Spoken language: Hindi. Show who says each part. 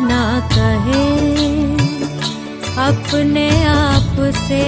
Speaker 1: ना कहे अपने आप से